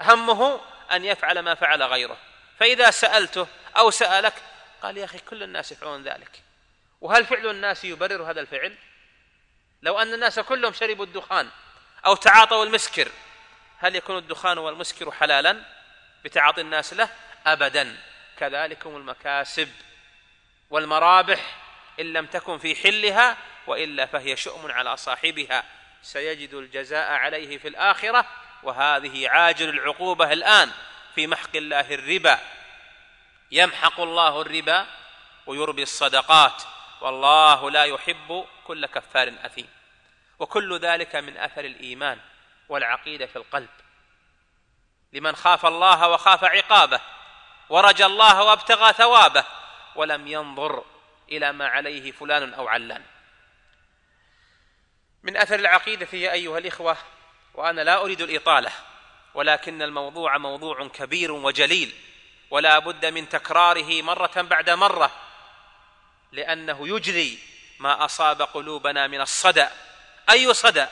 همه أن يفعل ما فعل غيره. فإذا سألته أو سألك قال يا أخي كل الناس يفعلون ذلك. وهل فعل الناس يبرر هذا الفعل؟ لو أن الناس كلهم شربوا الدخان أو تعاطوا المسكر هل يكون الدخان والمسكر حلالا؟ بتعاطي الناس له؟ ابدا. كذلكم المكاسب والمرابح. إن لم تكن في حلها وإلا فهي شؤم على صاحبها. سيجد الجزاء عليه في الآخرة وهذه عاجل العقوبة الآن في محق الله الربا. يمحق الله الربا ويربي الصدقات. والله لا يحب كل كفار أثيم. وكل ذلك من أثر الإيمان والعقيدة في القلب. لمن خاف الله وخاف عقابه ورجى الله وابتغى ثوابه ولم ينظر إلى ما عليه فلان أو علان. من أثر العقيدة يا أيها الإخوة وأنا لا أريد الإطالة ولكن الموضوع موضوع كبير وجليل ولا بد من تكراره مرة بعد مرة لأنه يجري ما أصاب قلوبنا من الصدأ. أي صدأ؟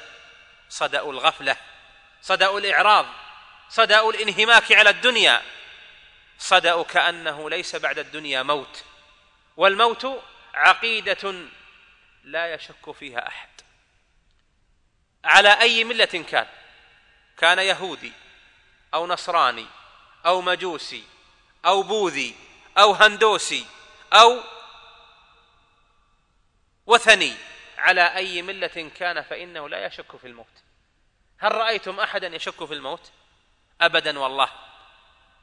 صدأ الغفلة صدأ الإعراض صدأ الانهماك على الدنيا. صدأ كأنه ليس بعد الدنيا موت. والموت عقيدة لا يشك فيها أحد. على أي ملة كان؟ كان يهودي أو نصراني أو مجوسي أو بوذي أو هندوسي أو وثني. على أي ملة كان فإنه لا يشك في الموت. هل رأيتم أحدا يشك في الموت؟ أبدا والله.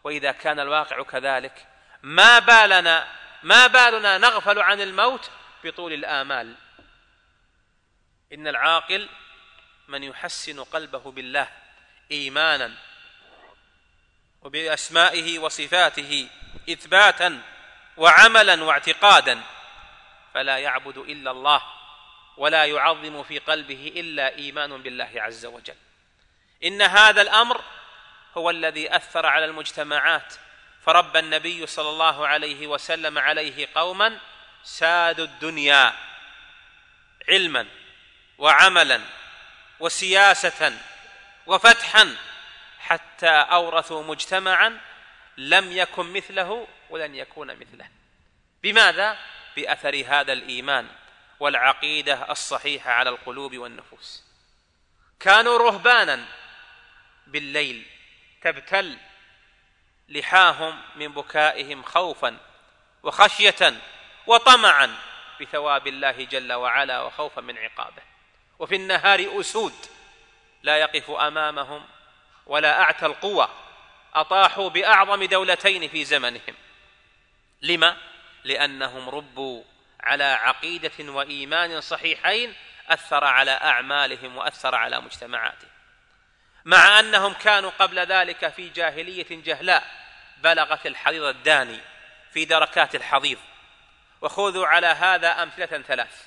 وإذا كان الواقع كذلك ما بالنا ما بالنا نغفل عن الموت بطول الآمال. إن العاقل من يحسن قلبه بالله إيمانا وبأسمائه وصفاته إثباتا وعملا واعتقادا فلا يعبد إلا الله ولا يعظم في قلبه إلا إيمان بالله عز وجل. إن هذا الأمر هو الذي أثر على المجتمعات فربى النبي صلى الله عليه وسلم عليه قوما سادوا الدنيا علما وعملا وسياسة وفتحا حتى أورثوا مجتمعا لم يكن مثله ولن يكون مثله. بماذا؟ بأثر هذا الإيمان والعقيدة الصحيحة على القلوب والنفوس. كانوا رهبانا بالليل تبتل لحاهم من بكائهم خوفا وخشية وطمعا بثواب الله جل وعلا وخوفا من عقابه. وفي النهار أسود لا يقف أمامهم ولا أعتى القوى أطاحوا بأعظم دولتين في زمنهم. لما؟ لأنهم ربوا على عقيدة وإيمان صحيحين أثر على أعمالهم وأثر على مجتمعاتهم. مع أنهم كانوا قبل ذلك في جاهلية جهلاء بلغت الحضيض الداني في دركات الحضيض. وخذوا على هذا أمثلة ثلاث.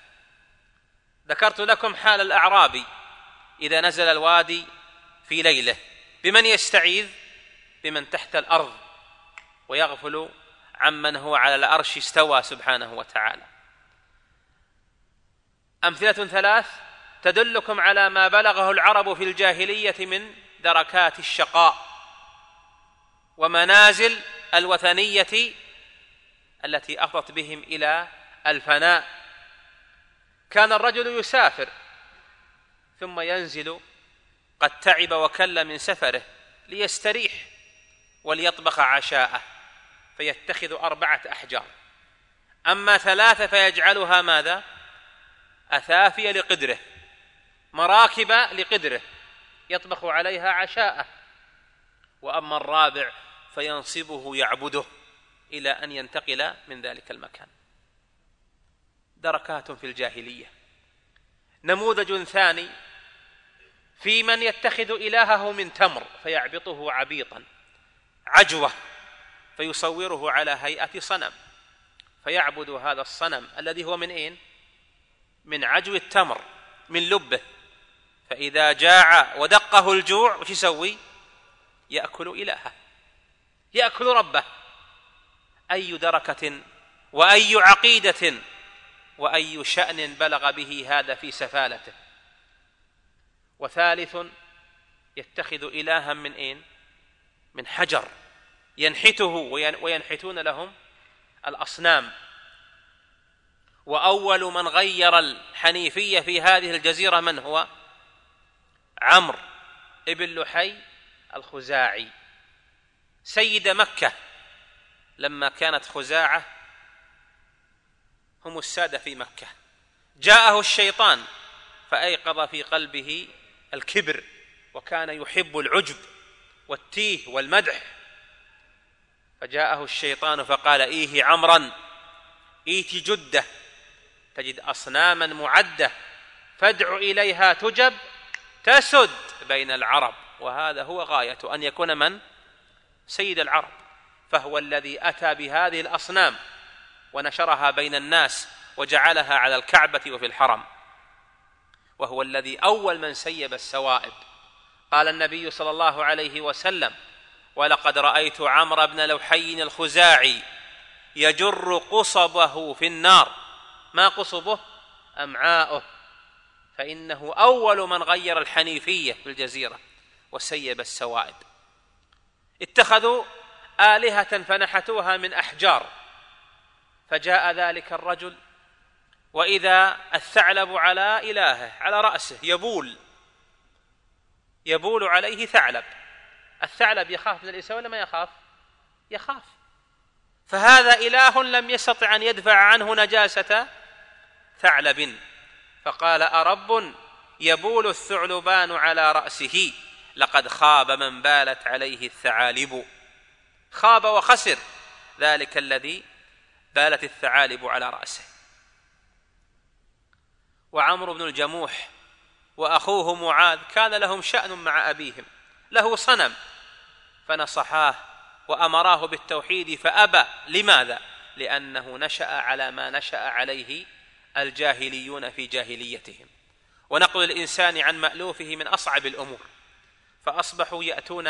ذكرت لكم حال الأعرابي إذا نزل الوادي في ليله. بمن يستعيذ؟ بمن تحت الأرض. ويغفل عمن هو على العرش استوى سبحانه وتعالى. أمثلة ثلاث؟ تدلكم على ما بلغه العرب في الجاهلية من دركات الشقاء ومنازل الوثنية التي أفضت بهم إلى الفناء. كان الرجل يسافر ثم ينزل قد تعب وكل من سفره ليستريح وليطبخ عشاءه فيتخذ أربعة أحجار. أما ثلاثة فيجعلها ماذا؟ اثافي لقدره. مراكب لقدره يطبخ عليها عشاءه وأما الرابع فينصبه يعبده إلى أن ينتقل من ذلك المكان. دركات في الجاهلية. نموذج ثاني في من يتخذ إلهه من تمر فيعبطه عبيطا. عجوة فيصوره على هيئة صنم. فيعبد هذا الصنم الذي هو من إين؟ من عجو التمر من لبه. فإذا جاع ودقه الجوع وش يسوي؟ يأكل إلهه. يأكل ربه. أي دركة وأي عقيدة وأي شأن بلغ به هذا في سفالته. وثالث يتخذ إلها من أين؟ من حجر. ينحته وينحتون لهم الأصنام. وأول من غير الحنيفية في هذه الجزيرة من هو؟ عمرو ابن لحي الخزاعي سيد مكة. لما كانت خزاعة هم السادة في مكة. جاءه الشيطان فأيقظ في قلبه الكبر وكان يحب العجب والتيه والمدح. فجاءه الشيطان فقال إيه عمرا ايت جدة تجد اصناما معدة فادع إليها تجب تسد بين العرب وهذا هو غاية أن يكون من؟ سيد العرب فهو الذي أتى بهذه الأصنام ونشرها بين الناس وجعلها على الكعبة وفي الحرم. وهو الذي أول من سيب السوائب. قال النبي صلى الله عليه وسلم ولقد رأيت عمرو بن لوحي الخزاعي يجر قصبه في النار. ما قصبه؟ أمعاؤه. فإنه أول من غير الحنيفية في الجزيرة وسيب السوائب اتخذوا آلهة فنحتوها من أحجار فجاء ذلك الرجل وإذا الثعلب على إلهه على رأسه يبول يبول عليه ثعلب. الثعلب يخاف من الإنسان ولا ما يخاف؟ يخاف. فهذا إله لم يستطع أن يدفع عنه نجاسة ثعلب. فقال أرب يبول الثعلبان على رأسه لقد خاب من بالت عليه الثعالب. خاب وخسر ذلك الذي بالت الثعالب على رأسه. وعمرو بن الجموح وأخوه معاذ كان لهم شأن مع أبيهم له صنم فنصحاه وأمراه بالتوحيد فأبى. لماذا؟ لأنه نشأ على ما نشأ عليه الجاهليون في جاهليتهم. ونقل الإنسان عن مألوفه من أصعب الأمور. فأصبحوا يأتون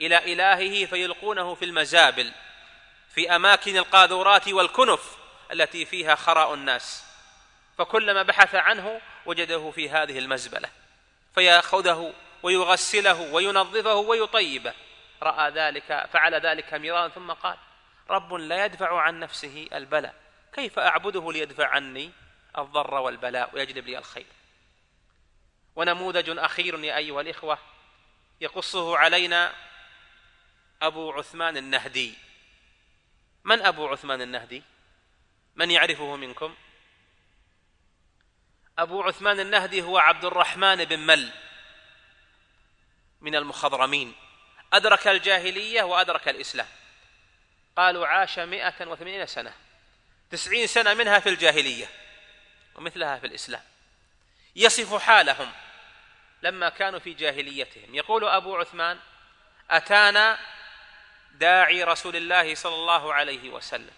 إلى إلهه فيلقونه في المزابل في أماكن القاذورات والكنف التي فيها خراء الناس. فكلما بحث عنه وجده في هذه المزبلة فيأخذه ويغسله وينظفه ويطيبه. رأى ذلك فعل ذلك مرارا ثم قال رب لا يدفع عن نفسه البلاء كيف أعبده ليدفع عني الضر والبلاء ويجلب لي الخير. ونموذج أخير يا أيها الإخوة يقصه علينا أبو عثمان النهدي. من أبو عثمان النهدي؟ من يعرفه منكم؟ أبو عثمان النهدي هو عبد الرحمن بن مل من المخضرمين. أدرك الجاهلية وأدرك الإسلام. قالوا عاش مئة وثمانين سنة. تسعين سنة منها في الجاهلية. ومثلها في الإسلام. يصف حالهم لما كانوا في جاهليتهم. يقول أبو عثمان أتانا داعي رسول الله صلى الله عليه وسلم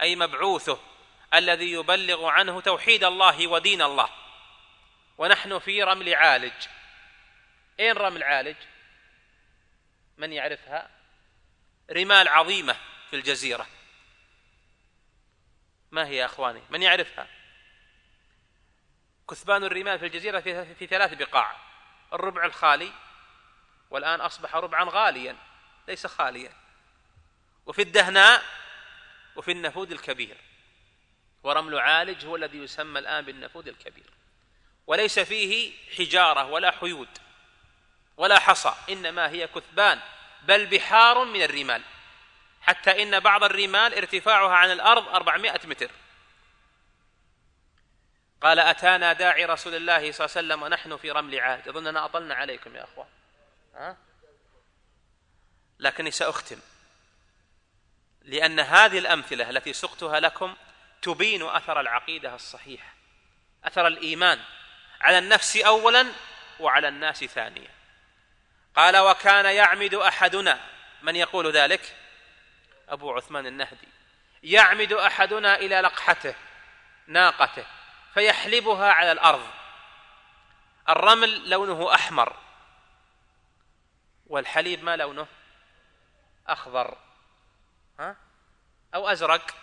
أي مبعوثه الذي يبلغ عنه توحيد الله ودين الله. ونحن في رمل عالج. إين رمل عالج؟ من يعرفها؟ رمال عظيمة في الجزيرة. ما هي يا أخواني؟ من يعرفها؟ كثبان الرمال في الجزيرة في, في ثلاث بقاع. الربع الخالي والآن أصبح ربعا غاليا ليس خاليا. وفي الدهناء وفي النفود الكبير. ورمل عالج هو الذي يسمى الآن بالنفود الكبير. وليس فيه حجارة ولا حيود ولا حصى إنما هي كثبان بل بحار من الرمال. حتى إن بعض الرمال ارتفاعها عن الأرض أربعمائة متر. قال أتانا داعي رسول الله صلى الله عليه وسلم ونحن في رمل عاد اظننا أطلنا عليكم يا أخوان. ها؟ لكني سأختم. لأن هذه الأمثلة التي سقتها لكم تبين أثر العقيدة الصحيحة. أثر الإيمان على النفس اولا وعلى الناس ثانيا. قال وكان يعمد أحدنا من يقول ذلك؟ أبو عثمان النهدي. يعمد أحدنا إلى لقحته ناقته. فيحلبها على الأرض. الرمل لونه أحمر والحليب ما لونه؟ أخضر. ها؟ أو أزرق.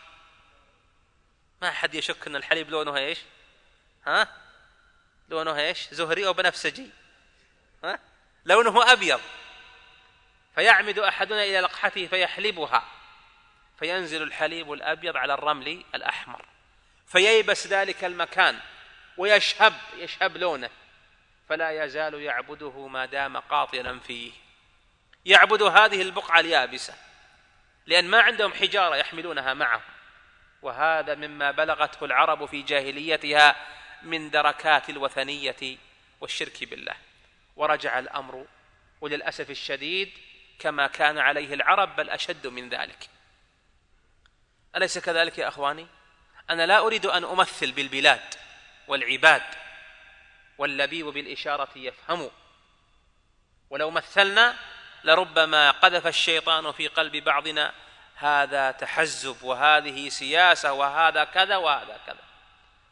ما أحد يشك إن الحليب لونه إيش؟ ها؟ لونه إيش؟ زهري أو بنفسجي. ها؟ لونه أبيض. فيعمد أحدنا إلى لقحته فيحلبها. فينزل الحليب الأبيض على الرمل الأحمر. فييبس ذلك المكان ويشهب يشهب لونه. فلا يزال يعبده ما دام قاطرا فيه. يعبد هذه البقعة اليابسة لأن ما عندهم حجارة يحملونها معهم وهذا مما بلغته العرب في جاهليتها من دركات الوثنية والشرك بالله. ورجع الأمر وللأسف الشديد كما كان عليه العرب بل أشد من ذلك. أليس كذلك يا أخواني؟ أنا لا أريد أن أمثل بالبلاد والعباد واللبيب بالإشارة يفهم ولو مثلنا لربما قذف الشيطان في قلب بعضنا هذا تحزب وهذه سياسة وهذا كذا وهذا كذا.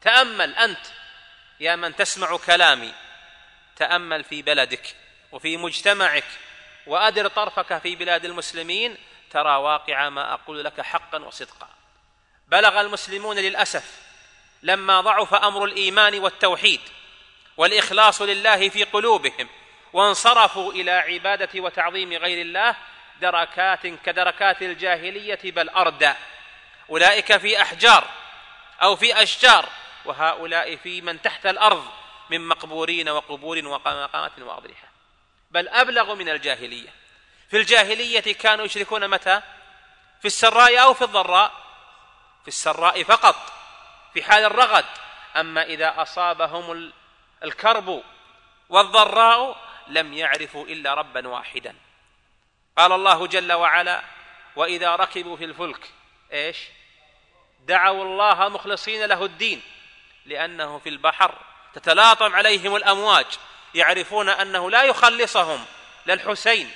تأمل أنت يا من تسمع كلامي تأمل في بلدك وفي مجتمعك وأدر طرفك في بلاد المسلمين ترى واقع ما أقول لك حقا وصدقا. بلغ المسلمون للأسف لما ضعف أمر الإيمان والتوحيد والإخلاص لله في قلوبهم وانصرفوا إلى عبادة وتعظيم غير الله دركات كدركات الجاهلية بل اردى أولئك في أحجار أو في أشجار وهؤلاء في من تحت الأرض من مقبورين وقبور ومقامات واضرحه بل أبلغ من الجاهلية. في الجاهلية كانوا يشركون متى؟ في السراء أو في الضراء؟ السراء فقط في حال الرغد. أما إذا أصابهم الكرب والضراء لم يعرفوا إلا ربا واحدا. قال الله جل وعلا وإذا ركبوا في الفلك إيش؟ دعوا الله مخلصين له الدين لأنه في البحر تتلاطم عليهم الأمواج يعرفون أنه لا يخلصهم لا الحسين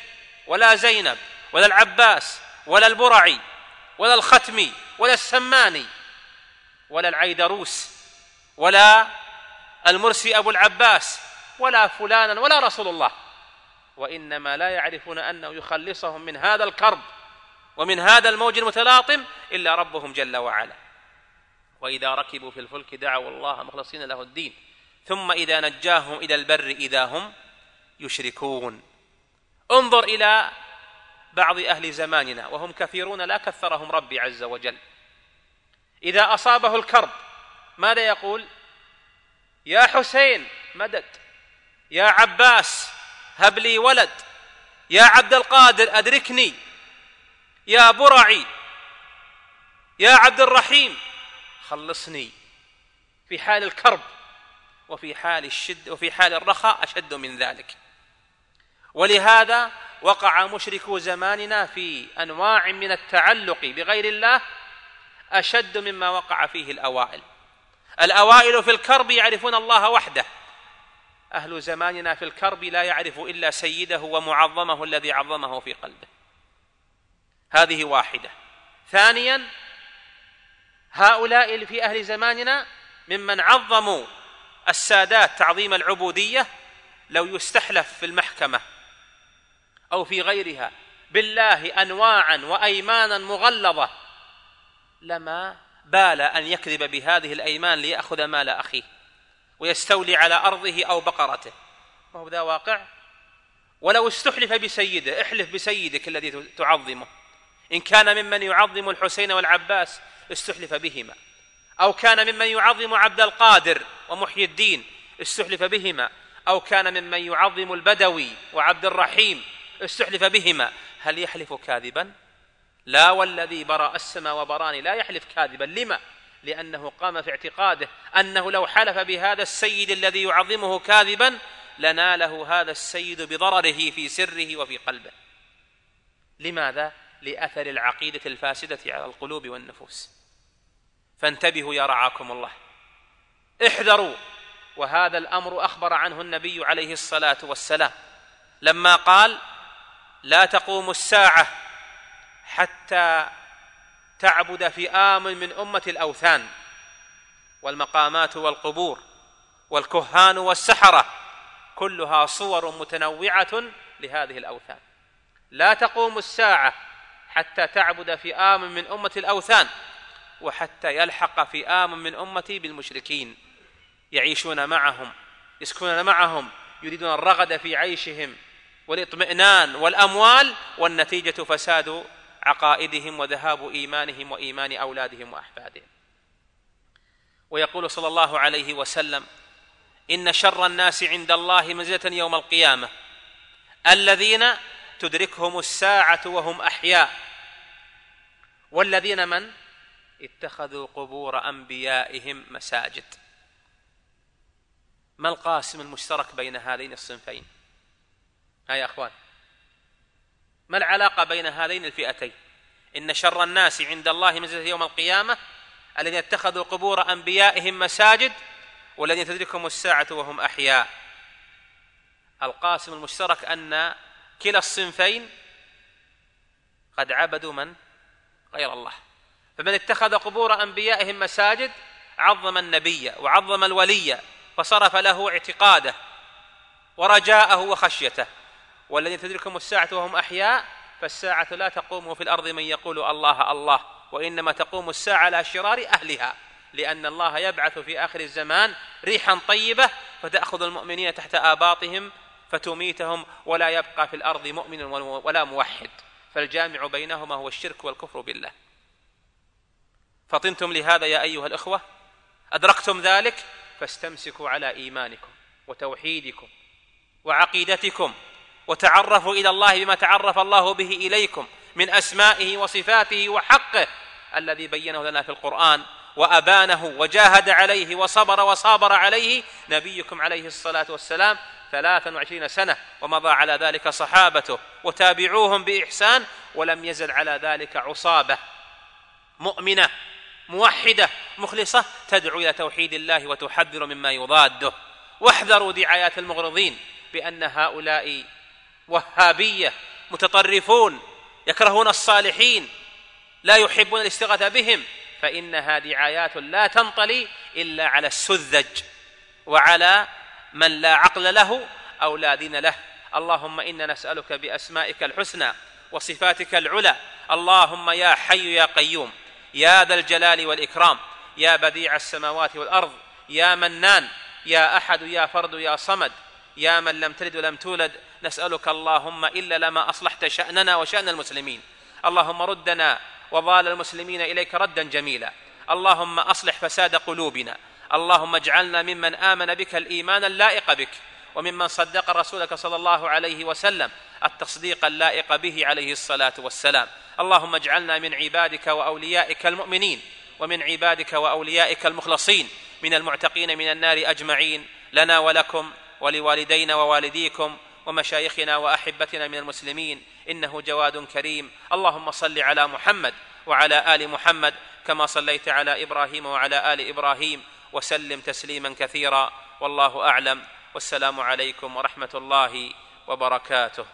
ولا زينب ولا العباس ولا البرعي. ولا الختمي ولا السماني ولا العيدروس ولا المرسي أبو العباس ولا فلانا ولا رسول الله. وإنما لا يعرفون أنه يخلصهم من هذا الكرب ومن هذا الموج المتلاطم إلا ربهم جل وعلا. وإذا ركبوا في الفلك دعوا الله مخلصين له الدين. ثم إذا نجاهم إلى البر إذا هم يشركون. انظر إلى بعض أهل زماننا وهم كثيرون لا كثرهم ربي عز وجل. إذا أصابه الكرب ماذا يقول؟ يا حسين مدد يا عباس هب لي ولد يا عبد القادر أدركني يا برعي يا عبد الرحيم خلصني. في حال الكرب وفي حال الشد وفي حال الرخاء أشد من ذلك. ولهذا وقع مشركو زماننا في أنواع من التعلق بغير الله أشد مما وقع فيه الأوائل. الأوائل في الكرب يعرفون الله وحده. أهل زماننا في الكرب لا يعرف إلا سيده ومعظمه الذي عظمه في قلبه. هذه واحدة. ثانيا هؤلاء في أهل زماننا ممن عظموا السادات تعظيم العبودية لو يستحلف في المحكمة. أو في غيرها. بالله انواعا وايمانا مغلظة. لما بال أن يكذب بهذه الأيمان ليأخذ مال أخيه ويستولي على أرضه أو بقرته. وهو ذا واقع؟ ولو استحلف بسيده احلف بسيدك الذي تعظمه. إن كان ممن يعظم الحسين والعباس استحلف بهما. أو كان ممن يعظم عبد القادر ومحيي الدين استحلف بهما. أو كان ممن يعظم البدوي وعبد الرحيم استحلف بهما. هل يحلف كاذبا؟ لا والذي برأ السماء وبراني لا يحلف كاذبا. لما؟ لأنه قام في اعتقاده أنه لو حلف بهذا السيد الذي يعظمه كاذبا لناله هذا السيد بضرره في سره وفي قلبه. لماذا؟ لأثر العقيدة الفاسدة على القلوب والنفوس. فانتبهوا يا رعاكم الله. احذروا. وهذا الأمر أخبر عنه النبي عليه الصلاة والسلام. لما قال لا تقوم الساعة حتى تعبد فئام من أمة الأوثان والمقامات والقبور والكهان والسحرة كلها صور متنوعة لهذه الأوثان. لا تقوم الساعة حتى تعبد فئام من أمة الأوثان وحتى يلحق فئام من أمتي بالمشركين يعيشون معهم يسكنون معهم يريدون الرغد في عيشهم. والاطمئنان والأموال والنتيجة فساد عقائدهم وذهاب إيمانهم وإيمان أولادهم وأحفادهم. ويقول صلى الله عليه وسلم إن شر الناس عند الله منزله يوم القيامة. الذين تدركهم الساعة وهم أحياء. والذين من؟ اتخذوا قبور أنبيائهم مساجد. ما القاسم المشترك بين هذين الصنفين؟ ها يا أخوان. ما العلاقة بين هذين الفئتين؟ إن شر الناس عند الله منزله يوم القيامة الذين اتخذوا قبور أنبيائهم مساجد والذين تدركهم الساعة وهم أحياء. القاسم المشترك أن كلا الصنفين قد عبدوا من؟ غير الله. فمن اتخذ قبور أنبيائهم مساجد عظم النبي وعظم الولي فصرف له اعتقاده ورجاءه وخشيته. والذين تدركهم الساعة وهم أحياء فالساعة لا تقوم في الأرض من يقول الله الله. وإنما تقوم الساعة على شرار أهلها لأن الله يبعث في آخر الزمان ريحا طيبة فتأخذ المؤمنين تحت آباطهم فتميتهم ولا يبقى في الأرض مؤمن ولا موحد. فالجامع بينهما هو الشرك والكفر بالله. فطنتم لهذا يا أيها الأخوة؟ أدركتم ذلك؟ فاستمسكوا على إيمانكم وتوحيدكم وعقيدتكم. وتعرفوا إلى الله بما تعرف الله به إليكم من أسمائه وصفاته وحقه الذي بينه لنا في القرآن وأبانه وجاهد عليه وصبر وصابر عليه نبيكم عليه الصلاة والسلام ثلاثا وعشرين سنة ومضى على ذلك صحابته وتابعوهم بإحسان ولم يزل على ذلك عصابة مؤمنة موحدة مخلصة تدعو إلى توحيد الله وتحذر مما يضاده واحذروا دعايات المغرضين بأن هؤلاء وهابية متطرفون يكرهون الصالحين لا يحبون الاستغاثة بهم. فإنها دعايات لا تنطلي إلا على السذج وعلى من لا عقل له أو لا دين له. اللهم إنا نسألك بأسمائك الحسنى وصفاتك العلى. اللهم يا حي يا قيوم يا ذا الجلال والإكرام يا بديع السماوات والأرض يا منان يا أحد يا فرد يا صمد يا من لم تلد ولم تولد نسألك اللهم إلا لما أصلحت شأننا وشأن المسلمين. اللهم ردنا وضال المسلمين إليك ردا جميلا. اللهم أصلح فساد قلوبنا. اللهم اجعلنا ممن آمن بك الإيمان اللائق بك. وممن صدق رسولك صلى الله عليه وسلم التصديق اللائق به عليه الصلاة والسلام. اللهم اجعلنا من عبادك وأوليائك المؤمنين ومن عبادك وأوليائك المخلصين. من المعتقين من النار أجمعين. لنا ولكم ولوالدينا ووالديكم ومشايخنا وأحبتنا من المسلمين إنه جواد كريم. اللهم صل على محمد وعلى آل محمد كما صليت على إبراهيم وعلى آل إبراهيم وسلم تسليما كثيرا. والله أعلم. والسلام عليكم ورحمة الله وبركاته.